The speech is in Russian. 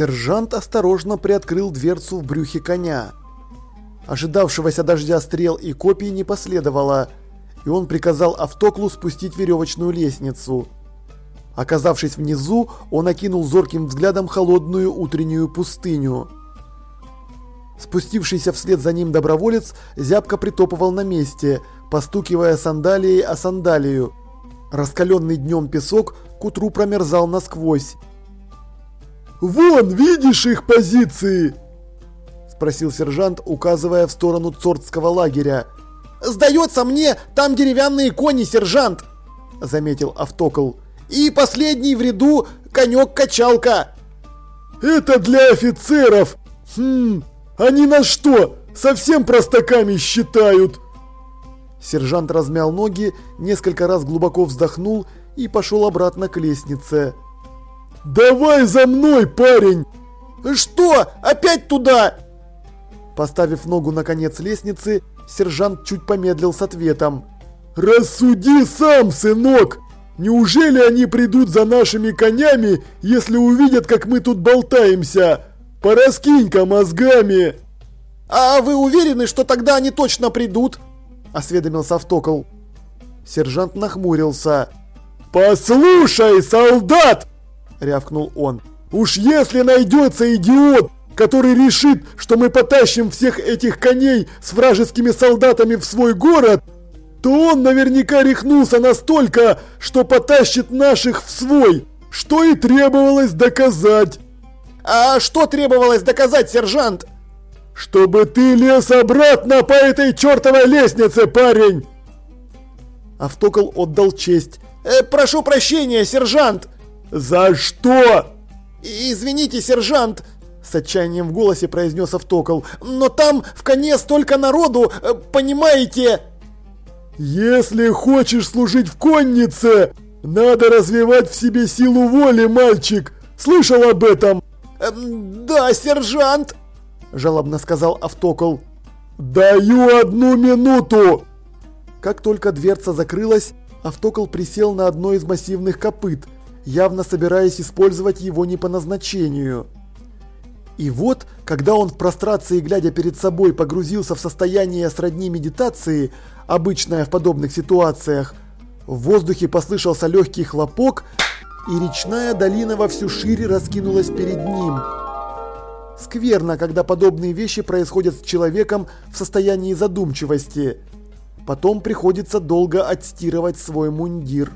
Сержант осторожно приоткрыл дверцу в брюхе коня. Ожидавшегося дождя стрел и копий не последовало, и он приказал Автоклу спустить веревочную лестницу. Оказавшись внизу, он окинул зорким взглядом холодную утреннюю пустыню. Спустившийся вслед за ним доброволец зябко притопывал на месте, постукивая сандалией о сандалию. Раскаленный днем песок к утру промерзал насквозь. «Вон, видишь их позиции?» Спросил сержант, указывая в сторону Цортского лагеря. «Сдается мне, там деревянные кони, сержант!» Заметил Автокл. «И последний в ряду конек-качалка!» «Это для офицеров! Хм, они нас что, совсем простаками считают?» Сержант размял ноги, несколько раз глубоко вздохнул и пошел обратно к лестнице. «Давай за мной, парень!» «Что? Опять туда?» Поставив ногу на конец лестницы, сержант чуть помедлил с ответом. «Рассуди сам, сынок! Неужели они придут за нашими конями, если увидят, как мы тут болтаемся? Пораскинь-ка мозгами!» «А вы уверены, что тогда они точно придут?» – осведомился Автокол. Сержант нахмурился. «Послушай, солдат!» – рявкнул он. «Уж если найдется идиот, который решит, что мы потащим всех этих коней с вражескими солдатами в свой город, то он наверняка рехнулся настолько, что потащит наших в свой, что и требовалось доказать». «А что требовалось доказать, сержант?» «Чтобы ты лез обратно по этой чертовой лестнице, парень!» Автокол отдал честь. Э, «Прошу прощения, сержант!» «За что?» «Извините, сержант!» С отчаянием в голосе произнес Автокол. «Но там в коне столько народу, э, понимаете?» «Если хочешь служить в коннице, надо развивать в себе силу воли, мальчик! Слышал об этом?» эм, «Да, сержант!» Жалобно сказал Автокол. «Даю одну минуту!» Как только дверца закрылась, Автокол присел на одно из массивных копыт, явно собираясь использовать его не по назначению. И вот, когда он в прострации, глядя перед собой, погрузился в состояние сродни медитации, обычное в подобных ситуациях, в воздухе послышался легкий хлопок, и речная долина во всю шире раскинулась перед ним. Скверно, когда подобные вещи происходят с человеком в состоянии задумчивости. Потом приходится долго отстирывать свой мундир.